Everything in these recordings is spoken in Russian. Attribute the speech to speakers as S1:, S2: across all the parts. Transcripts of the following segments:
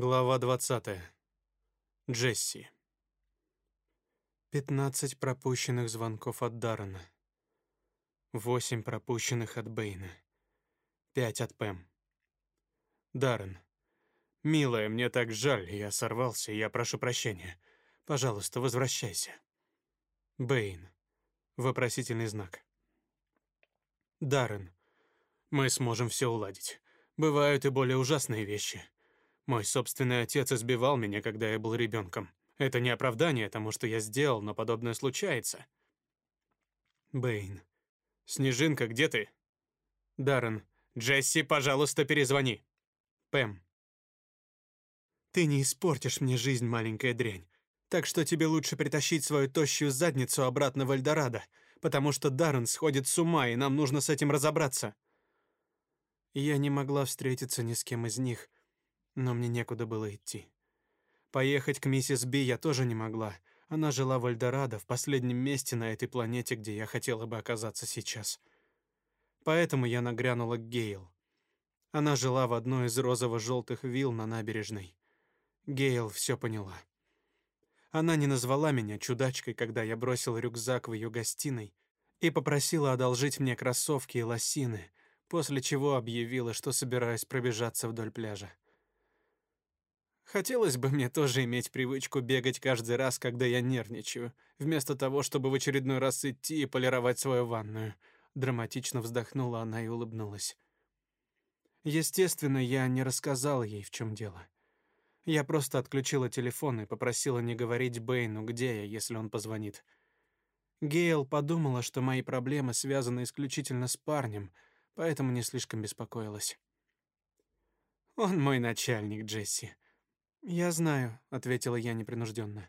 S1: Глава 20. Джесси. 15 пропущенных звонков от Даррена. 8 пропущенных от Бэйна. 5 от Пэм. Даррен. Милая, мне так жаль, я сорвался, я прошу прощения. Пожалуйста, возвращайся. Бэйн. Вопросительный знак. Даррен. Мы сможем все уладить. Бывают и более ужасные вещи. Мой собственный отец избивал меня, когда я был ребенком. Это не оправдание тому, что я сделал, но подобное случается. Бэйн. Снежинка, где ты? Даррен. Джесси, пожалуйста, перезвони. Пэм. Ты не испортишь мне жизнь, маленькая дрянь. Так что тебе лучше притащить свою тощую задницу обратно в Эльдорадо, потому что Даррен сходит с ума, и нам нужно с этим разобраться. Я не могла встретиться ни с кем из них, но мне некуда было идти. Поехать к миссис Би я тоже не могла. Она жила в Эльдорадо, в последнем месте на этой планете, где я хотела бы оказаться сейчас. Поэтому я нагрянула к Гейл. Она жила в одной из розово-желтых вилл на набережной. Гейл все поняла. Она не назвала меня чудачкой, когда я бросил рюкзак в ее гостиной и попросила одолжить мне кроссовки и лосины, после чего объявила, что собираюсь пробежаться вдоль пляжа. Хотелось бы мне тоже иметь привычку бегать каждый раз, когда я нервничаю, вместо того, чтобы в очередной раз идти и полировать свою ванную. Драматично вздохнула она и улыбнулась. Естественно, я не рассказала ей, в чем дело. Я просто отключила телефон и попросила не говорить Бэйну, где я, если он позвонит. Гейл подумала, что мои проблемы связаны исключительно с парнем, поэтому не слишком беспокоилась. Он мой начальник, Джесси. Я знаю, ответила я непринужденно.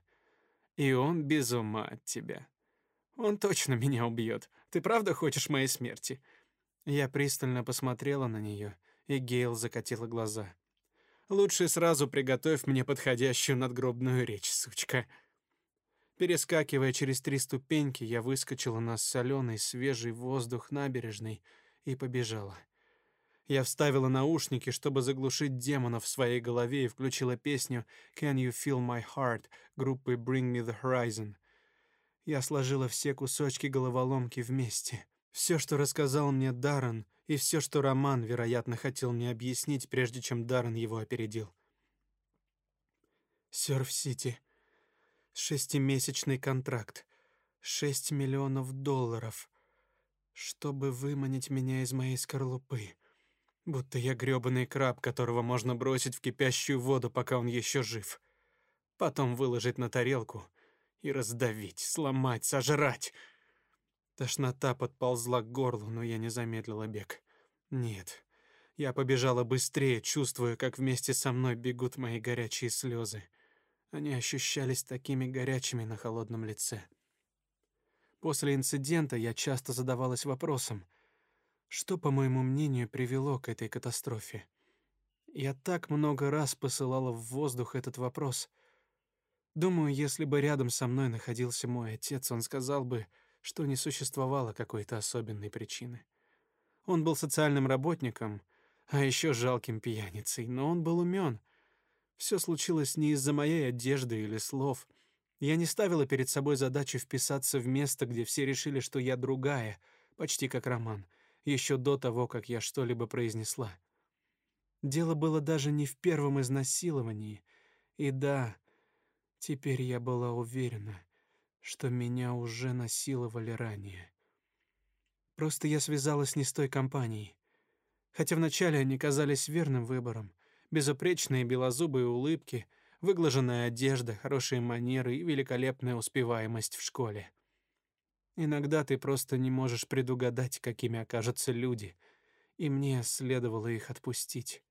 S1: И он без ума от тебя. Он точно меня убьет. Ты правда хочешь моей смерти? Я пристально посмотрела на нее, и Гейл закатила глаза. Лучше сразу приготовь мне подходящую надгробную речь, сучка. Перескакивая через три ступеньки, я выскочила на соленый свежий воздух набережной и побежала. Я вставила наушники, чтобы заглушить демона в своей голове и включила песню Can You Feel My Heart группы Bring Me the Horizon. Я сложила все кусочки головоломки вместе. Все, что рассказал мне Даррен, и все, что Роман, вероятно, хотел мне объяснить, прежде чем Даррен его опередил. Сёрф-Сити. Шестимесячный контракт. Шесть миллионов долларов. Чтобы выманить меня из моей скорлупы будто я грёбаный краб, которого можно бросить в кипящую воду, пока он еще жив. Потом выложить на тарелку и раздавить, сломать, сожрать. Тошнота подползла к горлу, но я не замедлила бег. Нет. Я побежала быстрее, чувствуя, как вместе со мной бегут мои горячие слезы. Они ощущались такими горячими на холодном лице. После инцидента я часто задавалась вопросом: что, по моему мнению, привело к этой катастрофе? Я так много раз посылала в воздух этот вопрос. Думаю, если бы рядом со мной находился мой отец, он сказал бы, что не существовало какой-то особенной причины. Он был социальным работником, а еще жалким пьяницей, но он был умен. Все случилось не из-за моей одежды или слов. Я не ставила перед собой задачу вписаться в место, где все решили, что я другая, почти как Роман — еще до того, как я что-либо произнесла. Дело было даже не в первом изнасиловании. И да, теперь я была уверена, что меня уже насиловали ранее. Просто я связалась не с той компанией. Хотя вначале они казались верным выбором. Безупречные белозубые улыбки, выглаженная одежда, хорошие манеры и великолепная успеваемость в школе. Иногда ты просто не можешь предугадать, какими окажутся люди, и мне следовало их отпустить.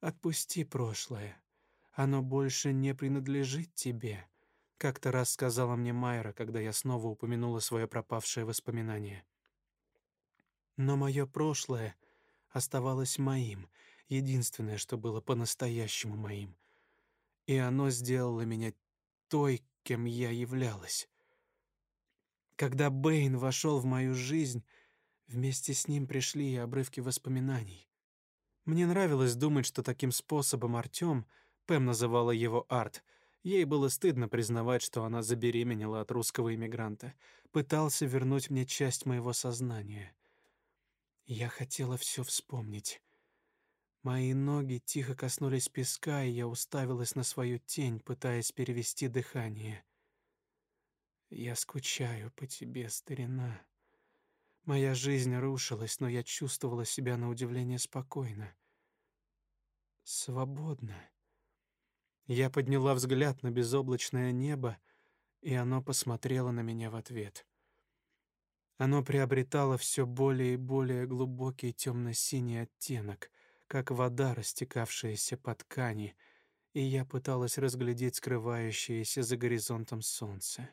S1: Отпусти прошлое. Оно больше не принадлежит тебе, как-то раз сказала мне Майра, когда я снова упомянула свое пропавшее воспоминание. Но мое прошлое оставалось моим, единственное, что было по-настоящему моим. И оно сделало меня той, кем я являлась. Когда Бэйн вошел в мою жизнь, вместе с ним пришли и обрывки воспоминаний. Мне нравилось думать, что таким способом Артём, Пэм называла его Арт, ей было стыдно признавать, что она забеременела от русского иммигранта, пытался вернуть мне часть моего сознания. Я хотела все вспомнить. Мои ноги тихо коснулись песка, и я уставилась на свою тень, пытаясь перевести дыхание. Я скучаю по тебе, старина. Моя жизнь рушилась, но я чувствовала себя на удивление спокойно. Свободно. Я подняла взгляд на безоблачное небо, и оно посмотрело на меня в ответ. Оно приобретало все более и более глубокий темно-синий оттенок, как вода, растекавшаяся по ткани, и я пыталась разглядеть скрывающееся за горизонтом солнце.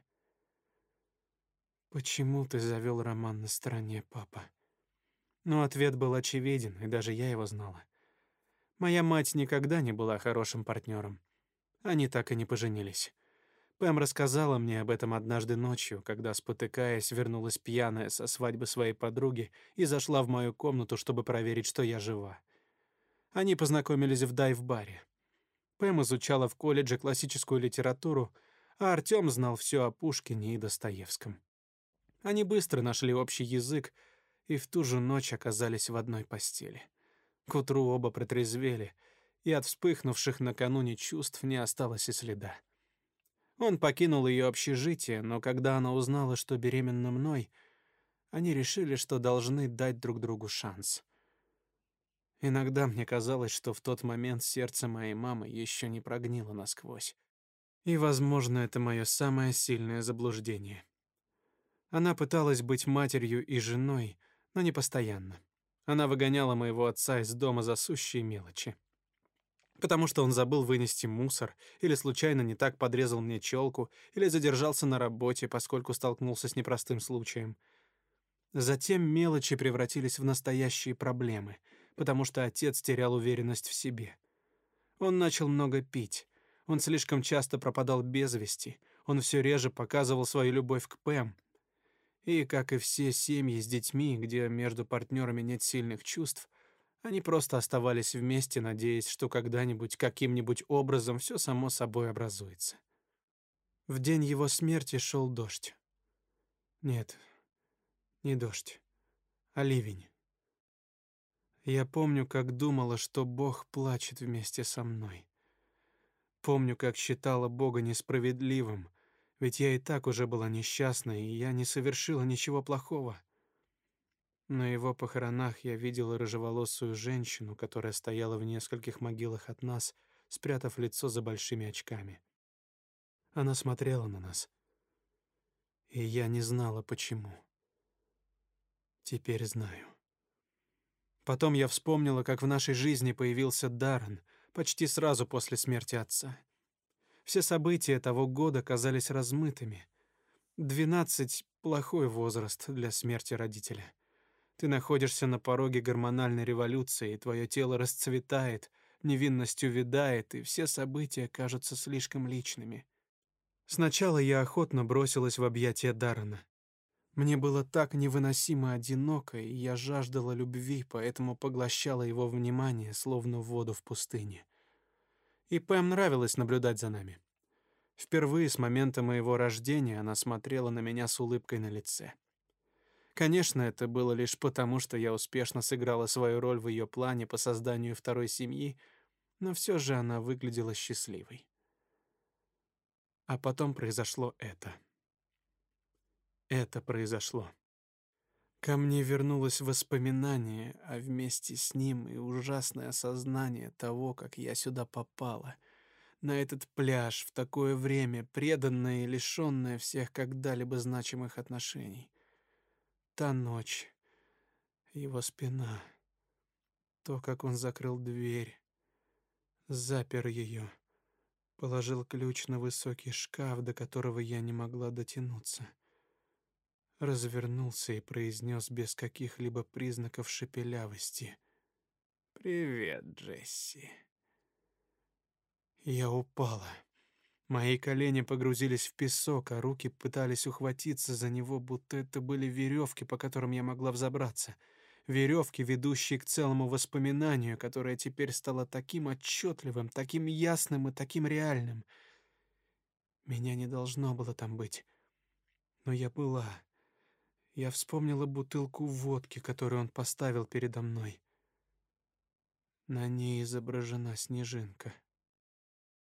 S1: Почему ты завел роман на стороне, папа? Но ответ был очевиден, и даже я его знала. Моя мать никогда не была хорошим партнером. Они так и не поженились. Пэм рассказала мне об этом однажды ночью, когда, спотыкаясь, вернулась пьяная со свадьбы своей подруги и зашла в мою комнату, чтобы проверить, что я жива. Они познакомились в дайв-баре. Пэм изучала в колледже классическую литературу, а Артём знал все о Пушкине и Достоевском. Они быстро нашли общий язык и в ту же ночь оказались в одной постели. К утру оба протрезвели, и от вспыхнувших накануне чувств не осталось и следа. Он покинул ее общежитие, но когда она узнала, что беременна мной, они решили, что должны дать друг другу шанс. Иногда мне казалось, что в тот момент сердце моей мамы еще не прогнило насквозь. И, возможно, это мое самое сильное заблуждение. Она пыталась быть матерью и женой, но не постоянно. Она выгоняла моего отца из дома за сущие мелочи. Потому что он забыл вынести мусор, или случайно не так подрезал мне челку, или задержался на работе, поскольку столкнулся с непростым случаем. Затем мелочи превратились в настоящие проблемы, потому что отец терял уверенность в себе. Он начал много пить. Он слишком часто пропадал без вести. Он все реже показывал свою любовь к Пэм, и, как и все семьи с детьми, где между партнерами нет сильных чувств, они просто оставались вместе, надеясь, что когда-нибудь каким-нибудь образом все само собой образуется. В день его смерти шел дождь. Нет, не дождь, а ливень. Я помню, как думала, что Бог плачет вместе со мной. Помню, как считала Бога несправедливым — ведь я и так уже была несчастна, и я не совершила ничего плохого. На его похоронах я видела рыжеволосую женщину, которая стояла в нескольких могилах от нас, спрятав лицо за большими очками. Она смотрела на нас, и я не знала почему. Теперь знаю. Потом я вспомнила, как в нашей жизни появился Даррен почти сразу после смерти отца. Все события того года казались размытыми. Двенадцать — плохой возраст для смерти родителя. Ты находишься на пороге гормональной революции, и твое тело расцветает, невинность увядает, и все события кажутся слишком личными. Сначала я охотно бросилась в объятия Даррена. Мне было так невыносимо одиноко, и я жаждала любви, поэтому поглощала его внимание, словно воду в пустыне и Пэм нравилось наблюдать за нами. Впервые с момента моего рождения она смотрела на меня с улыбкой на лице. Конечно, это было лишь потому, что я успешно сыграла свою роль в ее плане по созданию второй семьи, но все же она выглядела счастливой. А потом произошло это. Это произошло. Ко мне вернулось воспоминание, а вместе с ним и ужасное осознание того, как я сюда попала. На этот пляж в такое время, преданная и лишенная всех когда-либо значимых отношений. Та ночь, его спина, то, как он закрыл дверь, запер ее, положил ключ на высокий шкаф, до которого я не могла дотянуться — развернулся и произнес без каких-либо признаков шепелявости. «Привет, Джесси». Я упала. Мои колени погрузились в песок, а руки пытались ухватиться за него, будто это были веревки, по которым я могла взобраться. веревки, ведущие к целому воспоминанию, которое теперь стало таким отчетливым, таким ясным и таким реальным. Меня не должно было там быть, но я была. Я вспомнила бутылку водки, которую он поставил передо мной. На ней изображена снежинка.